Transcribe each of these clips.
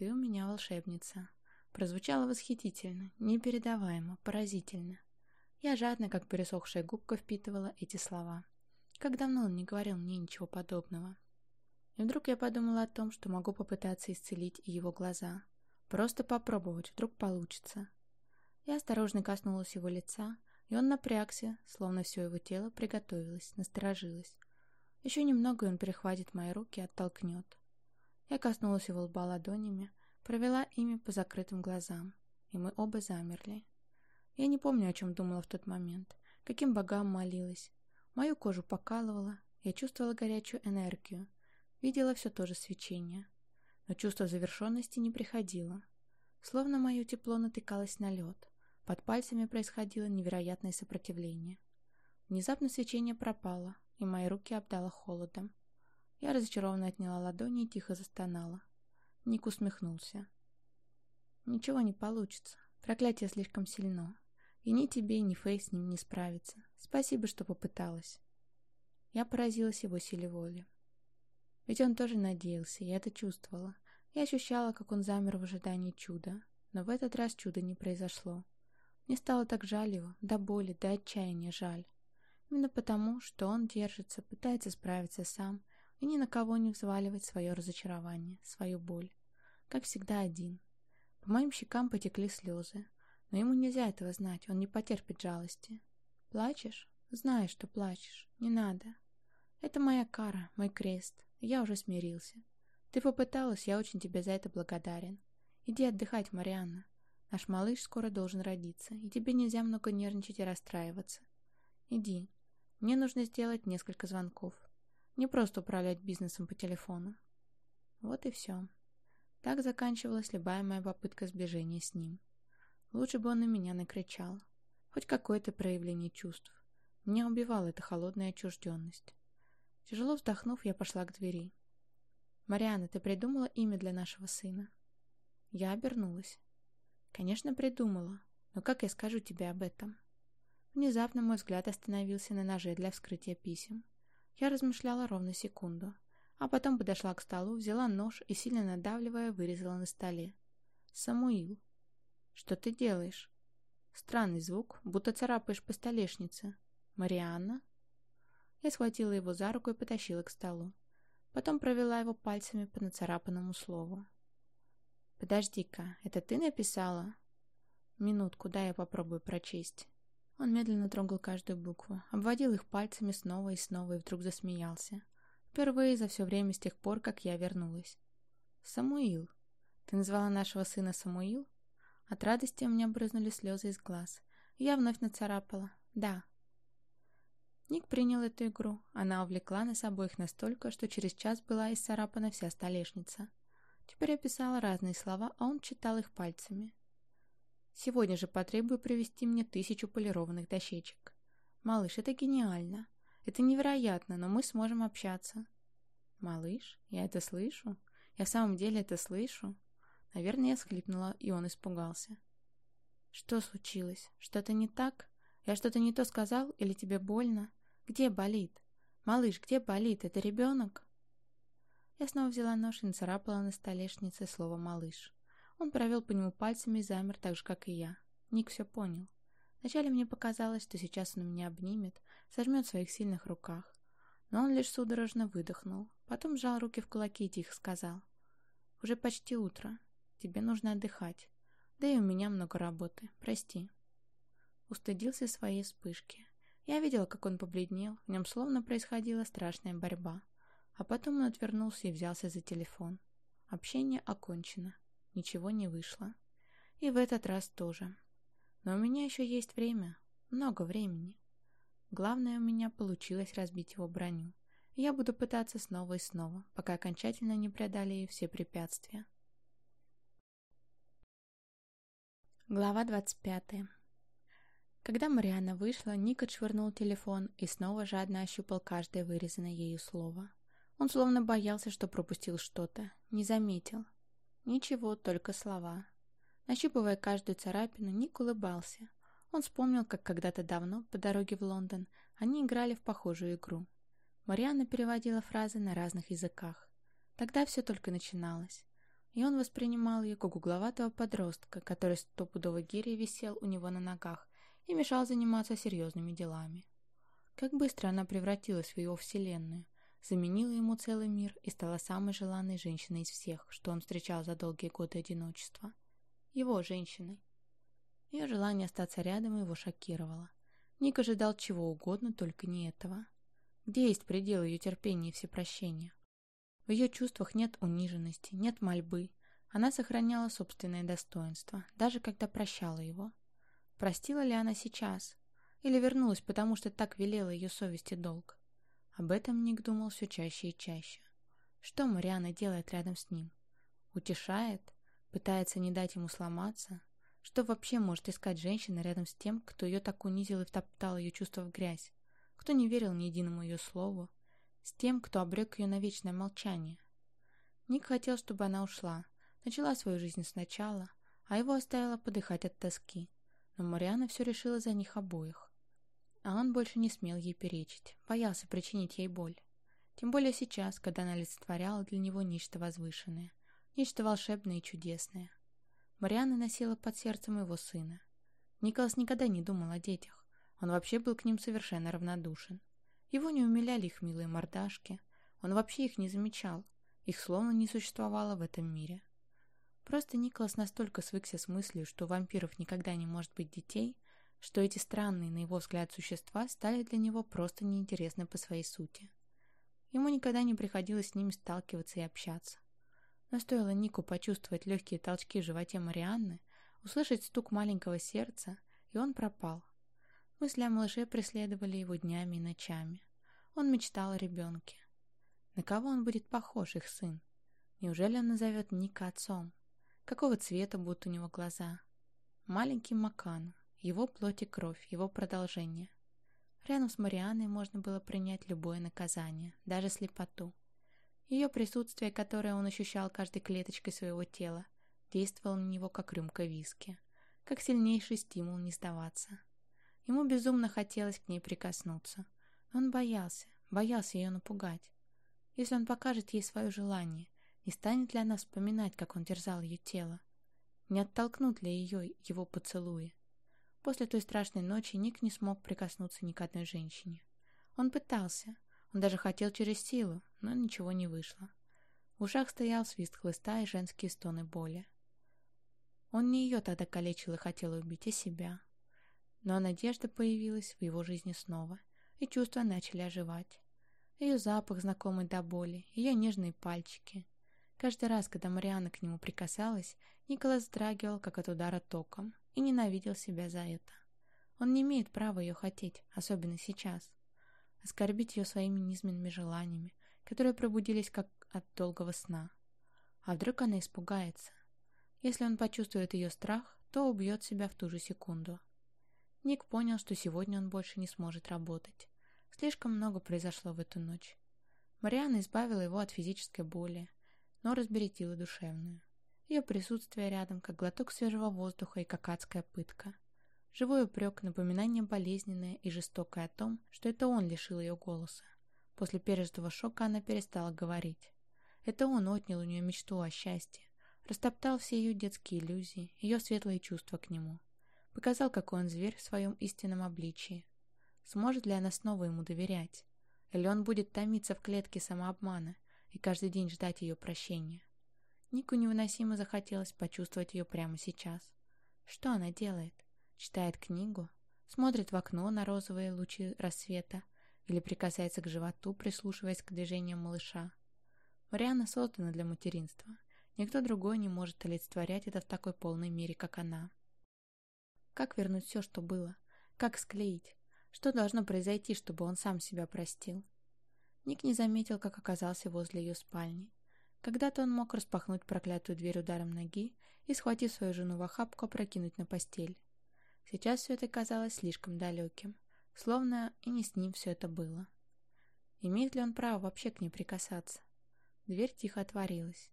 ты у меня волшебница». Прозвучало восхитительно, непередаваемо, поразительно. Я жадно, как пересохшая губка, впитывала эти слова. Как давно он не говорил мне ничего подобного. И вдруг я подумала о том, что могу попытаться исцелить его глаза. Просто попробовать, вдруг получится. Я осторожно коснулась его лица, и он напрягся, словно все его тело приготовилось, насторожилось. Еще немного, и он перехватит мои руки и оттолкнет. Я коснулась его лба ладонями, провела ими по закрытым глазам, и мы оба замерли. Я не помню, о чем думала в тот момент, каким богам молилась. Мою кожу покалывала, я чувствовала горячую энергию, видела все то же свечение. Но чувство завершенности не приходило. Словно мое тепло натыкалось на лед. Под пальцами происходило невероятное сопротивление. Внезапно свечение пропало, и мои руки обдало холодом. Я разочарованно отняла ладони и тихо застонала. Ник усмехнулся. «Ничего не получится. Проклятие слишком сильно. И ни тебе, ни Фэй с ним не справиться. Спасибо, что попыталась». Я поразилась его силе воли. Ведь он тоже надеялся, я это чувствовала. Я ощущала, как он замер в ожидании чуда. Но в этот раз чуда не произошло. Мне стало так жаль его, до боли, до отчаяния жаль. Именно потому, что он держится, пытается справиться сам и ни на кого не взваливать свое разочарование, свою боль. Как всегда один. По моим щекам потекли слезы. Но ему нельзя этого знать, он не потерпит жалости. Плачешь? Знаешь, что плачешь. Не надо. Это моя кара, мой крест. Я уже смирился. Ты попыталась, я очень тебе за это благодарен. Иди отдыхать, Марианна. Наш малыш скоро должен родиться, и тебе нельзя много нервничать и расстраиваться. Иди. Мне нужно сделать несколько звонков. Не просто управлять бизнесом по телефону. Вот и все. Так заканчивалась любая моя попытка сближения с ним. Лучше бы он на меня накричал. Хоть какое-то проявление чувств. Меня убивала эта холодная отчужденность. Тяжело вздохнув, я пошла к двери. «Марианна, ты придумала имя для нашего сына?» Я обернулась. «Конечно, придумала. Но как я скажу тебе об этом?» Внезапно мой взгляд остановился на ноже для вскрытия писем. Я размышляла ровно секунду, а потом подошла к столу, взяла нож и, сильно надавливая, вырезала на столе. «Самуил». «Что ты делаешь?» Странный звук, будто царапаешь по столешнице. «Марианна?» Я схватила его за руку и потащила к столу. Потом провела его пальцами по нацарапанному слову. «Подожди-ка, это ты написала?» «Минутку, дай я попробую прочесть». Он медленно трогал каждую букву, обводил их пальцами снова и снова и вдруг засмеялся. Впервые за все время с тех пор, как я вернулась. «Самуил. Ты назвала нашего сына Самуил?» От радости у меня брызнули слезы из глаз. Я вновь нацарапала. «Да». Ник принял эту игру. Она увлекла нас обоих настолько, что через час была исцарапана вся столешница. Теперь я писала разные слова, а он читал их пальцами. Сегодня же потребую привезти мне тысячу полированных дощечек. Малыш, это гениально. Это невероятно, но мы сможем общаться. Малыш, я это слышу? Я в самом деле это слышу? Наверное, я схлипнула, и он испугался. Что случилось? Что-то не так? Я что-то не то сказал или тебе больно? Где болит? Малыш, где болит? Это ребенок? Я снова взяла нож и нацарапала на столешнице слово «малыш». Он провел по нему пальцами и замер так же, как и я. Ник все понял. Вначале мне показалось, что сейчас он меня обнимет, сожмет в своих сильных руках. Но он лишь судорожно выдохнул, потом сжал руки в кулаки и тихо сказал. «Уже почти утро. Тебе нужно отдыхать. Да и у меня много работы. Прости». Устыдился своей вспышки. Я видела, как он побледнел, в нем словно происходила страшная борьба. А потом он отвернулся и взялся за телефон. Общение окончено. Ничего не вышло. И в этот раз тоже. Но у меня еще есть время. Много времени. Главное, у меня получилось разбить его броню. Я буду пытаться снова и снова, пока окончательно не преодолею все препятствия. Глава 25 Когда Мариана вышла, Ник отшвырнул телефон и снова жадно ощупал каждое вырезанное ею слово. Он словно боялся, что пропустил что-то, не заметил. Ничего, только слова. Нащупывая каждую царапину, Ник улыбался. Он вспомнил, как когда-то давно, по дороге в Лондон, они играли в похожую игру. Марианна переводила фразы на разных языках. Тогда все только начиналось. и он воспринимал ее как угловатого подростка, который стопудово гирей висел у него на ногах и мешал заниматься серьезными делами. Как быстро она превратилась в его вселенную, заменила ему целый мир и стала самой желанной женщиной из всех, что он встречал за долгие годы одиночества. Его женщиной. Ее желание остаться рядом его шокировало. Ник ожидал чего угодно, только не этого. Где есть предел ее терпения и всепрощения? В ее чувствах нет униженности, нет мольбы. Она сохраняла собственное достоинство, даже когда прощала его. Простила ли она сейчас? Или вернулась, потому что так велела ее совесть и долг? Об этом Ник думал все чаще и чаще. Что Мариана делает рядом с ним? Утешает? Пытается не дать ему сломаться? Что вообще может искать женщина рядом с тем, кто ее так унизил и втоптал ее чувства в грязь? Кто не верил ни единому ее слову? С тем, кто обрек ее на вечное молчание? Ник хотел, чтобы она ушла, начала свою жизнь сначала, а его оставила подыхать от тоски. Но Мариана все решила за них обоих. А он больше не смел ей перечить, боялся причинить ей боль. Тем более сейчас, когда она олицетворяла для него нечто возвышенное, нечто волшебное и чудесное. Марианна носила под сердцем его сына. Николас никогда не думал о детях. Он вообще был к ним совершенно равнодушен. Его не умиляли их милые мордашки. Он вообще их не замечал. Их словно не существовало в этом мире. Просто Николас настолько свыкся с мыслью, что у вампиров никогда не может быть детей, что эти странные, на его взгляд, существа стали для него просто неинтересны по своей сути. Ему никогда не приходилось с ними сталкиваться и общаться. Но стоило Нику почувствовать легкие толчки в животе Марианны, услышать стук маленького сердца, и он пропал. Мысли о малыше преследовали его днями и ночами. Он мечтал о ребенке. На кого он будет похож, их сын? Неужели он назовет Ника отцом? Какого цвета будут у него глаза? Маленький Макану, его плоть и кровь, его продолжение. Рядом с Марианной можно было принять любое наказание, даже слепоту. Ее присутствие, которое он ощущал каждой клеточкой своего тела, действовало на него как рюмка виски, как сильнейший стимул не сдаваться. Ему безумно хотелось к ней прикоснуться. Он боялся, боялся ее напугать. Если он покажет ей свое желание, не станет ли она вспоминать, как он терзал ее тело? Не оттолкнут ли ее его поцелуи? После той страшной ночи Ник не смог прикоснуться ни к одной женщине. Он пытался, он даже хотел через силу, но ничего не вышло. В ушах стоял свист хлыста и женские стоны боли. Он не ее тогда калечил и хотел убить, а себя. Но надежда появилась в его жизни снова, и чувства начали оживать. Ее запах, знакомый до боли, ее нежные пальчики. Каждый раз, когда Марианна к нему прикасалась, Николас вздрагивал, как от удара током, и ненавидел себя за это. Он не имеет права ее хотеть, особенно сейчас оскорбить ее своими низменными желаниями, которые пробудились как от долгого сна. А вдруг она испугается? Если он почувствует ее страх, то убьет себя в ту же секунду. Ник понял, что сегодня он больше не сможет работать. Слишком много произошло в эту ночь. Марианна избавила его от физической боли, но разберетила душевную. Ее присутствие рядом, как глоток свежего воздуха и как адская пытка – Живой упрек, напоминание болезненное и жестокое о том, что это он лишил ее голоса. После пережитого шока она перестала говорить. Это он отнял у нее мечту о счастье, растоптал все ее детские иллюзии, ее светлые чувства к нему. Показал, какой он зверь в своем истинном обличии. Сможет ли она снова ему доверять? Или он будет томиться в клетке самообмана и каждый день ждать ее прощения? Нику невыносимо захотелось почувствовать ее прямо сейчас. Что она делает? читает книгу, смотрит в окно на розовые лучи рассвета или прикасается к животу, прислушиваясь к движениям малыша. Марианна создана для материнства. Никто другой не может олицетворять это в такой полной мере, как она. Как вернуть все, что было? Как склеить? Что должно произойти, чтобы он сам себя простил? Ник не заметил, как оказался возле ее спальни. Когда-то он мог распахнуть проклятую дверь ударом ноги и, схватив свою жену в охапку, опрокинуть на постель. Сейчас все это казалось слишком далеким, словно и не с ним все это было. Имеет ли он право вообще к ней прикасаться? Дверь тихо отворилась.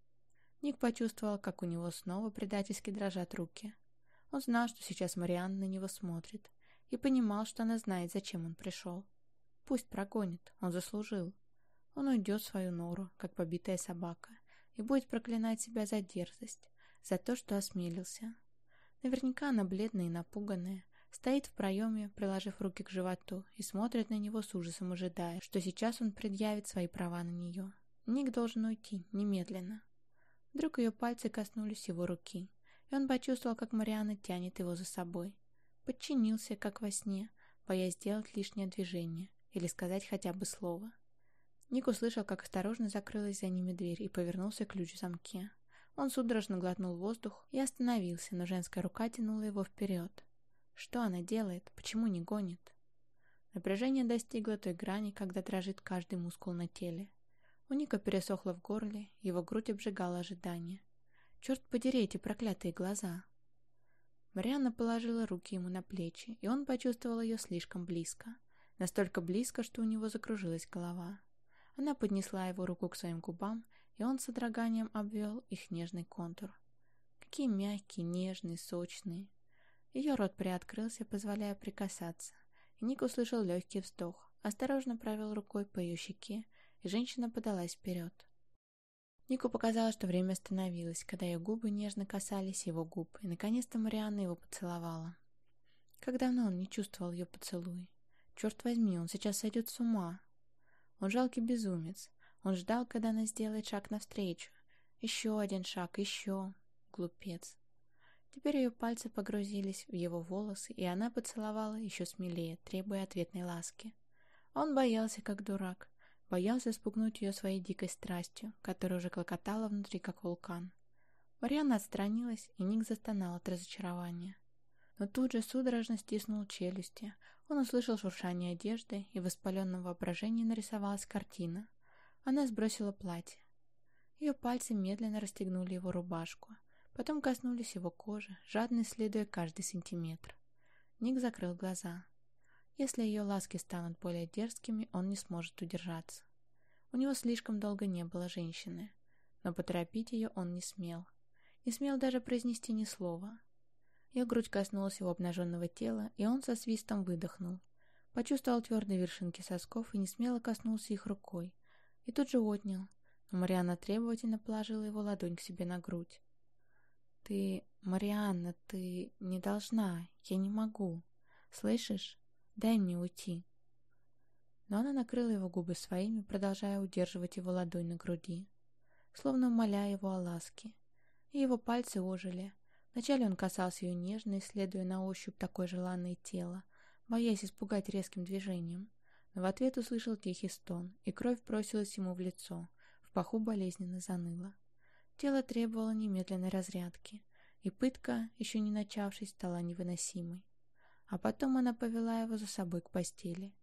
Ник почувствовал, как у него снова предательски дрожат руки. Он знал, что сейчас Марианна на него смотрит, и понимал, что она знает, зачем он пришел. Пусть прогонит, он заслужил. Он уйдет в свою нору, как побитая собака, и будет проклинать себя за дерзость, за то, что осмелился. Наверняка она бледная и напуганная, стоит в проеме, приложив руки к животу, и смотрит на него с ужасом, ожидая, что сейчас он предъявит свои права на нее. Ник должен уйти, немедленно. Вдруг ее пальцы коснулись его руки, и он почувствовал, как Мариана тянет его за собой. Подчинился, как во сне, боясь сделать лишнее движение или сказать хотя бы слово. Ник услышал, как осторожно закрылась за ними дверь и повернулся ключ в замке. Он судорожно глотнул воздух и остановился, но женская рука тянула его вперед. Что она делает? Почему не гонит? Напряжение достигло той грани, когда дрожит каждый мускул на теле. У Ника пересохло в горле, его грудь обжигала ожидание. Черт подери эти проклятые глаза! Марианна положила руки ему на плечи, и он почувствовал ее слишком близко. Настолько близко, что у него закружилась голова. Она поднесла его руку к своим губам, и он с содроганием обвел их нежный контур. Какие мягкие, нежные, сочные. Ее рот приоткрылся, позволяя прикасаться, и Ник услышал легкий вздох, осторожно провел рукой по ее щеке, и женщина подалась вперед. Нику показалось, что время остановилось, когда ее губы нежно касались его губ, и наконец-то Марианна его поцеловала. Как давно он не чувствовал ее поцелуй. Черт возьми, он сейчас сойдет с ума. Он жалкий безумец. Он ждал, когда она сделает шаг навстречу. Еще один шаг, еще. Глупец. Теперь ее пальцы погрузились в его волосы, и она поцеловала еще смелее, требуя ответной ласки. Он боялся, как дурак. Боялся спугнуть ее своей дикой страстью, которая уже клокотала внутри, как вулкан. Марианна отстранилась, и Ник застонал от разочарования. Но тут же судорожно стиснул челюсти. Он услышал шуршание одежды, и в воспаленном воображении нарисовалась картина. Она сбросила платье. Ее пальцы медленно расстегнули его рубашку, потом коснулись его кожи, жадно исследуя каждый сантиметр. Ник закрыл глаза. Если ее ласки станут более дерзкими, он не сможет удержаться. У него слишком долго не было женщины, но поторопить ее он не смел. Не смел даже произнести ни слова. Ее грудь коснулась его обнаженного тела, и он со свистом выдохнул. Почувствовал твердые вершинки сосков и не смело коснулся их рукой. И тут же отнял. Но Марианна требовательно положила его ладонь к себе на грудь. «Ты, Марианна, ты не должна. Я не могу. Слышишь? Дай мне уйти». Но она накрыла его губы своими, продолжая удерживать его ладонь на груди, словно умоляя его о ласке. И его пальцы ожили, Вначале он касался ее нежно, исследуя на ощупь такое желанное тело, боясь испугать резким движением. Но в ответ услышал тихий стон, и кровь бросилась ему в лицо, в паху болезненно заныло. Тело требовало немедленной разрядки, и пытка, еще не начавшись, стала невыносимой. А потом она повела его за собой к постели.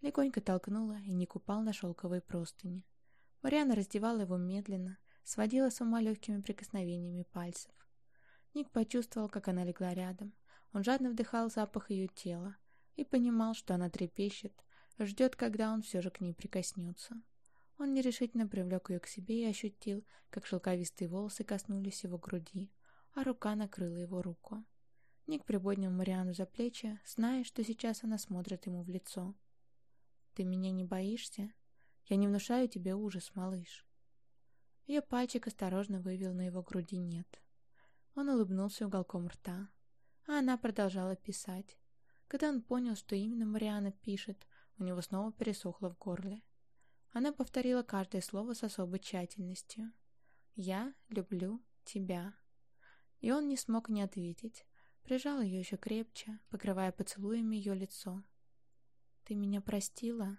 Легонько толкнула и не купал на шелковой простыни. Мариана раздевала его медленно, сводила с ума легкими прикосновениями пальцев. Ник почувствовал, как она легла рядом. Он жадно вдыхал запах ее тела и понимал, что она трепещет, ждет, когда он все же к ней прикоснется. Он нерешительно привлек ее к себе и ощутил, как шелковистые волосы коснулись его груди, а рука накрыла его руку. Ник приподнял Мариану за плечи, зная, что сейчас она смотрит ему в лицо. «Ты меня не боишься? Я не внушаю тебе ужас, малыш». Ее пальчик осторожно вывел на его груди «нет». Он улыбнулся уголком рта, а она продолжала писать. Когда он понял, что именно Мариана пишет, у него снова пересохло в горле. Она повторила каждое слово с особой тщательностью. «Я люблю тебя». И он не смог не ответить. Прижал ее еще крепче, покрывая поцелуями ее лицо. «Ты меня простила?»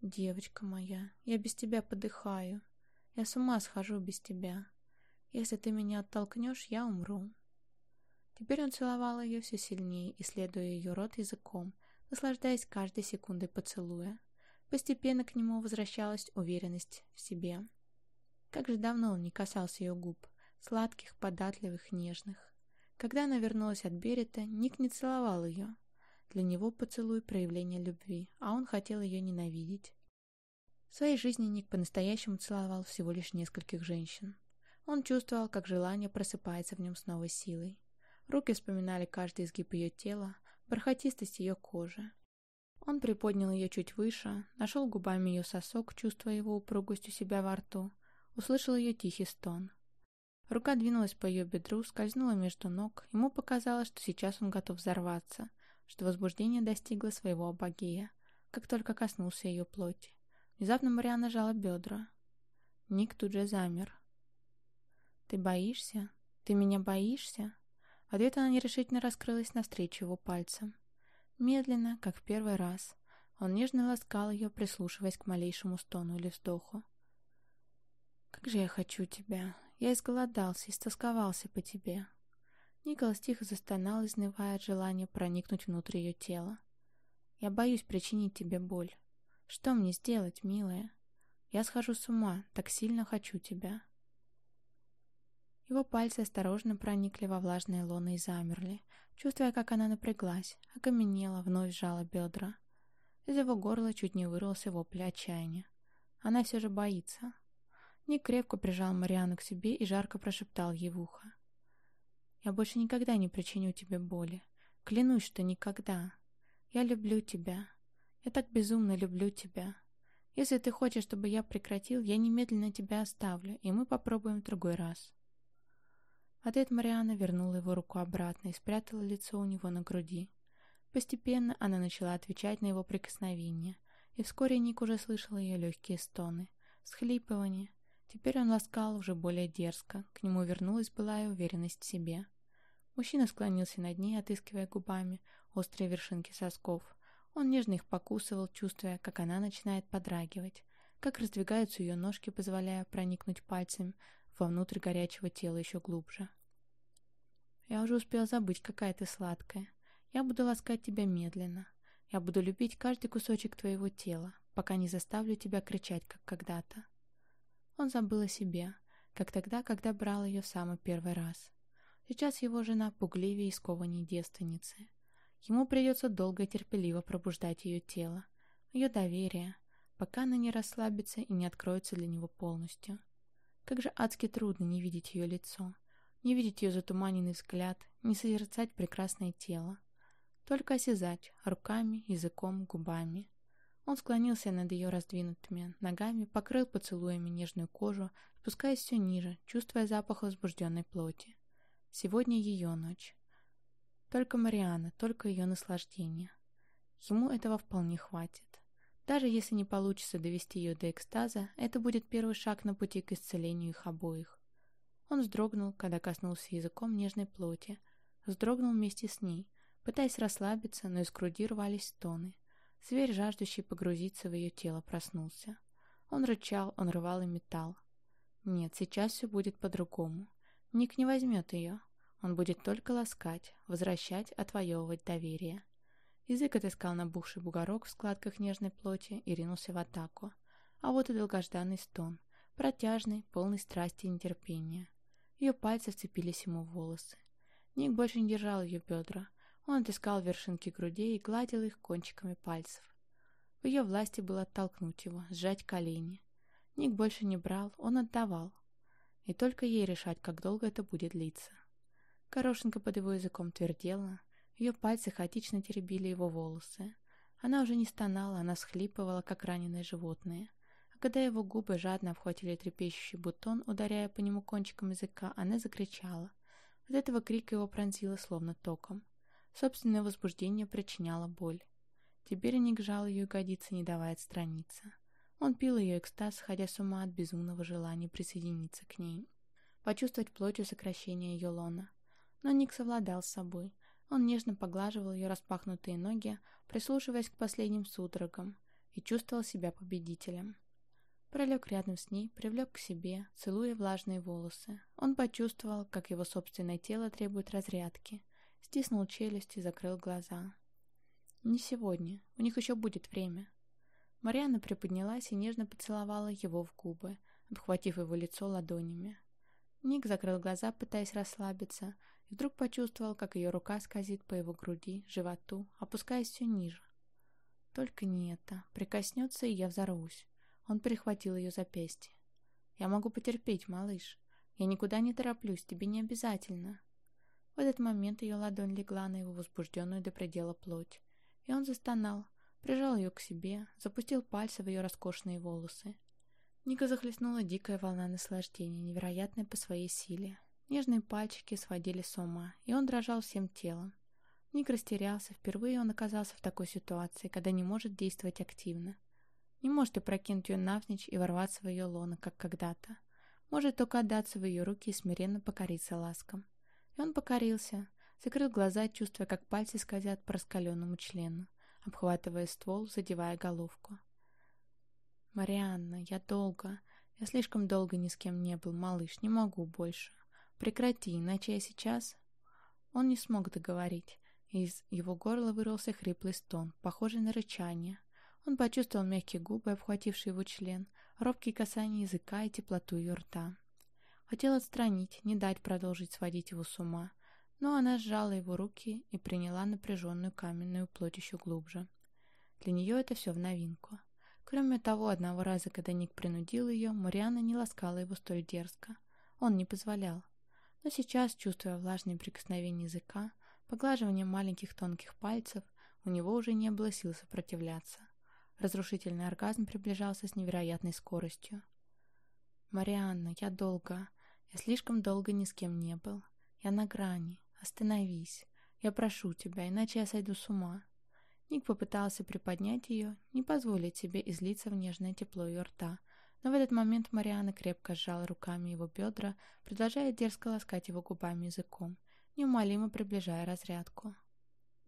«Девочка моя, я без тебя подыхаю. Я с ума схожу без тебя. Если ты меня оттолкнешь, я умру. Теперь он целовал ее все сильнее, исследуя ее рот языком, наслаждаясь каждой секундой поцелуя. Постепенно к нему возвращалась уверенность в себе. Как же давно он не касался ее губ, сладких, податливых, нежных. Когда она вернулась от Берета, Ник не целовал ее. Для него поцелуй – проявление любви, а он хотел ее ненавидеть. В своей жизни Ник по-настоящему целовал всего лишь нескольких женщин. Он чувствовал, как желание просыпается в нем с новой силой. Руки вспоминали каждый изгиб ее тела, бархатистость ее кожи. Он приподнял ее чуть выше, нашел губами ее сосок, чувствуя его упругость у себя во рту, услышал ее тихий стон. Рука двинулась по ее бедру, скользнула между ног. Ему показалось, что сейчас он готов взорваться, что возбуждение достигло своего апогея, как только коснулся ее плоти. Внезапно Марианна жала бедра. Ник тут же замер. «Ты боишься? Ты меня боишься?» Ответ она нерешительно раскрылась навстречу его пальцем. Медленно, как в первый раз, он нежно ласкал ее, прислушиваясь к малейшему стону или вздоху. «Как же я хочу тебя! Я изголодался, истосковался по тебе!» Николас тихо застонал, изнывая от желания проникнуть внутрь ее тела. «Я боюсь причинить тебе боль. Что мне сделать, милая? Я схожу с ума, так сильно хочу тебя!» Его пальцы осторожно проникли во влажные лоны и замерли, чувствуя, как она напряглась, окаменела, вновь сжала бедра. Из его горла чуть не вырвался вопль отчаяния. Она все же боится. Ник крепко прижал Мариану к себе и жарко прошептал ей в ухо. «Я больше никогда не причиню тебе боли. Клянусь, что никогда. Я люблю тебя. Я так безумно люблю тебя. Если ты хочешь, чтобы я прекратил, я немедленно тебя оставлю, и мы попробуем в другой раз». Ответ Мариана вернула его руку обратно и спрятала лицо у него на груди. Постепенно она начала отвечать на его прикосновения, и вскоре Ник уже слышал ее легкие стоны, схлипывания. Теперь он ласкал уже более дерзко, к нему вернулась былая уверенность в себе. Мужчина склонился над ней, отыскивая губами острые вершинки сосков. Он нежно их покусывал, чувствуя, как она начинает подрагивать, как раздвигаются ее ножки, позволяя проникнуть пальцем вовнутрь горячего тела еще глубже. Я уже успел забыть, какая ты сладкая. Я буду ласкать тебя медленно. Я буду любить каждый кусочек твоего тела, пока не заставлю тебя кричать, как когда-то. Он забыл о себе, как тогда, когда брал ее в самый первый раз. Сейчас его жена пугливее и скованней девственницы. Ему придется долго и терпеливо пробуждать ее тело, ее доверие, пока она не расслабится и не откроется для него полностью. Как же адски трудно не видеть ее лицо, не видеть ее затуманенный взгляд, не созерцать прекрасное тело. Только осязать руками, языком, губами. Он склонился над ее раздвинутыми ногами, покрыл поцелуями нежную кожу, спускаясь все ниже, чувствуя запах возбужденной плоти. Сегодня ее ночь. Только Мариана, только ее наслаждение. Ему этого вполне хватит. Даже если не получится довести ее до экстаза, это будет первый шаг на пути к исцелению их обоих. Он вздрогнул, когда коснулся языком нежной плоти. Вздрогнул вместе с ней, пытаясь расслабиться, но из груди рвались стоны. Зверь, жаждущий погрузиться в ее тело, проснулся. Он рычал, он рвал и металл. Нет, сейчас все будет по-другому. Ник не возьмет ее. Он будет только ласкать, возвращать, отвоевывать доверие. Язык отыскал набухший бугорок в складках нежной плоти и ринулся в атаку. А вот и долгожданный стон, протяжный, полный страсти и нетерпения. Ее пальцы вцепились ему в волосы. Ник больше не держал ее бедра. Он отыскал вершинки грудей и гладил их кончиками пальцев. В ее власти было оттолкнуть его, сжать колени. Ник больше не брал, он отдавал. И только ей решать, как долго это будет длиться. Корошенка под его языком твердела, ее пальцы хаотично теребили его волосы. Она уже не стонала, она схлипывала, как раненое животное. А когда его губы жадно обхватили трепещущий бутон, ударяя по нему кончиком языка, она закричала. От этого крика его пронзило словно током. Собственное возбуждение причиняло боль. Теперь Ник жал ее ягодицы, не давая отстраниться. Он пил ее экстаз, сходя с ума от безумного желания присоединиться к ней. Почувствовать плотью сокращение ее лона. Но Ник совладал с собой. Он нежно поглаживал ее распахнутые ноги, прислушиваясь к последним судорогам, и чувствовал себя победителем. Пролег рядом с ней, привлек к себе, целуя влажные волосы. Он почувствовал, как его собственное тело требует разрядки, стиснул челюсть и закрыл глаза. Не сегодня, у них еще будет время. Марианна приподнялась и нежно поцеловала его в губы, обхватив его лицо ладонями. Ник закрыл глаза, пытаясь расслабиться, вдруг почувствовал, как ее рука скользит по его груди, животу, опускаясь все ниже. Только не это. Прикоснется, и я взорвусь. Он перехватил ее запястье. «Я могу потерпеть, малыш. Я никуда не тороплюсь, тебе не обязательно». В этот момент ее ладонь легла на его возбужденную до предела плоть, и он застонал, прижал ее к себе, запустил пальцы в ее роскошные волосы. Ника захлестнула дикая волна наслаждения, невероятная по своей силе. Нежные пальчики сводили с ума, и он дрожал всем телом. Ник растерялся, впервые он оказался в такой ситуации, когда не может действовать активно. Не может и прокинуть ее навзничь и ворваться в ее лоно, как когда-то. Может только отдаться в ее руки и смиренно покориться ласкам. И он покорился, закрыл глаза, чувствуя, как пальцы скользят по раскаленному члену, обхватывая ствол, задевая головку. «Марианна, я долго, я слишком долго ни с кем не был, малыш, не могу больше. Прекрати, иначе я сейчас...» Он не смог договорить. Из его горла вырвался хриплый стон, похожий на рычание. Он почувствовал мягкие губы, обхватившие его член, робкие касания языка и теплоту ее рта. Хотел отстранить, не дать продолжить сводить его с ума, но она сжала его руки и приняла напряженную каменную плоть еще глубже. Для нее это все в новинку. Кроме того, одного раза, когда Ник принудил ее, Мариана не ласкала его столь дерзко. Он не позволял. Но сейчас, чувствуя влажные прикосновения языка, поглаживание маленьких тонких пальцев, у него уже не было сил сопротивляться. Разрушительный оргазм приближался с невероятной скоростью. «Марианна, я долго, я слишком долго ни с кем не был. Я на грани. Остановись. Я прошу тебя, иначе я сойду с ума». Ник попытался приподнять ее, не позволить себе излиться в нежное тепло ее рта, но в этот момент Мариана крепко сжала руками его бедра, продолжая дерзко ласкать его губами языком, неумолимо приближая разрядку.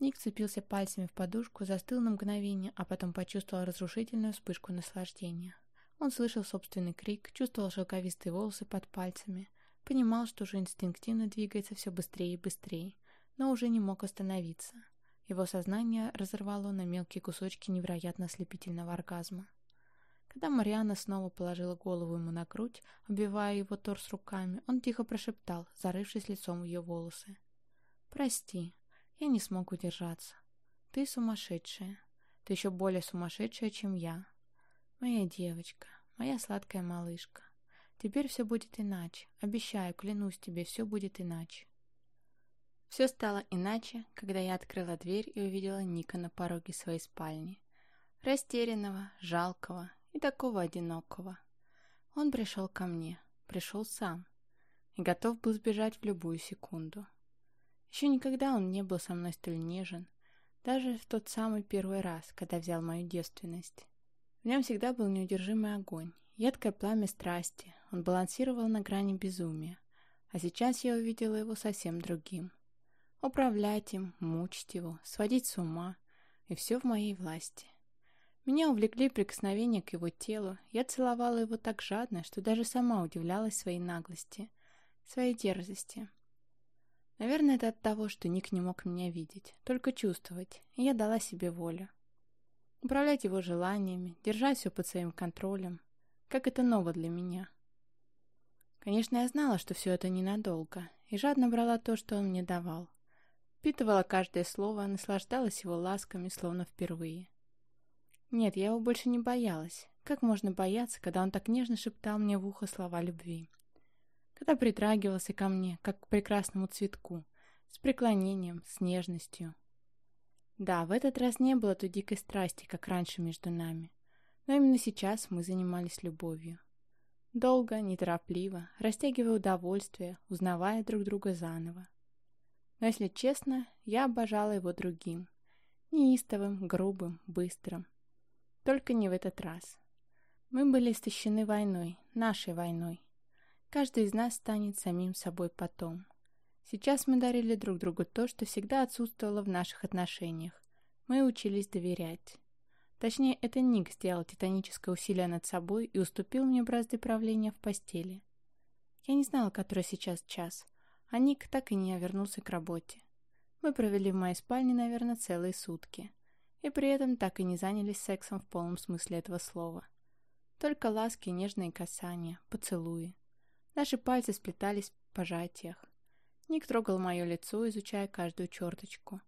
Ник цепился пальцами в подушку, застыл на мгновение, а потом почувствовал разрушительную вспышку наслаждения. Он слышал собственный крик, чувствовал шелковистые волосы под пальцами, понимал, что уже инстинктивно двигается все быстрее и быстрее, но уже не мог остановиться. Его сознание разорвало на мелкие кусочки невероятно ослепительного оргазма. Когда Мариана снова положила голову ему на грудь, обвивая его торс руками, он тихо прошептал, зарывшись лицом в ее волосы. «Прости, я не смог удержаться. Ты сумасшедшая. Ты еще более сумасшедшая, чем я. Моя девочка, моя сладкая малышка. Теперь все будет иначе. Обещаю, клянусь тебе, все будет иначе». Все стало иначе, когда я открыла дверь и увидела Ника на пороге своей спальни. Растерянного, жалкого и такого одинокого. Он пришел ко мне, пришел сам, и готов был сбежать в любую секунду. Еще никогда он не был со мной столь нежен, даже в тот самый первый раз, когда взял мою девственность. В нем всегда был неудержимый огонь, едкое пламя страсти, он балансировал на грани безумия, а сейчас я увидела его совсем другим — управлять им, мучить его, сводить с ума, и все в моей власти. Меня увлекли прикосновения к его телу, я целовала его так жадно, что даже сама удивлялась своей наглости, своей дерзости. Наверное, это от того, что Ник не мог меня видеть, только чувствовать, и я дала себе волю. Управлять его желаниями, держать все под своим контролем, как это ново для меня. Конечно, я знала, что все это ненадолго, и жадно брала то, что он мне давал. Впитывала каждое слово, наслаждалась его ласками, словно впервые. Нет, я его больше не боялась. Как можно бояться, когда он так нежно шептал мне в ухо слова любви? Когда притрагивался ко мне, как к прекрасному цветку, с преклонением, с нежностью. Да, в этот раз не было той дикой страсти, как раньше между нами. Но именно сейчас мы занимались любовью. Долго, неторопливо, растягивая удовольствие, узнавая друг друга заново. Но, если честно, я обожала его другим. Неистовым, грубым, быстрым. Только не в этот раз. Мы были истощены войной, нашей войной. Каждый из нас станет самим собой потом. Сейчас мы дарили друг другу то, что всегда отсутствовало в наших отношениях. Мы учились доверять. Точнее, это Ник сделал титаническое усилие над собой и уступил мне бразды правления в постели. Я не знала, который сейчас час, а Ник так и не вернулся к работе. Мы провели в моей спальне, наверное, целые сутки. И при этом так и не занялись сексом в полном смысле этого слова. Только ласки, нежные касания, поцелуи. Наши пальцы сплетались в пожатиях. Ник трогал мое лицо, изучая каждую черточку.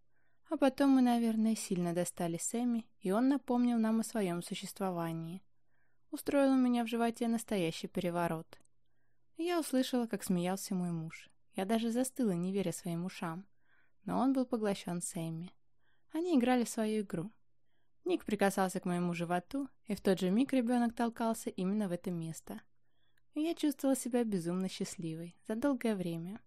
А потом мы, наверное, сильно достали Сэмми, и он напомнил нам о своем существовании. Устроил у меня в животе настоящий переворот. я услышала, как смеялся мой муж. Я даже застыла, не веря своим ушам. Но он был поглощен Сэмми. Они играли в свою игру. Ник прикасался к моему животу, и в тот же миг ребенок толкался именно в это место. И я чувствовала себя безумно счастливой за долгое время.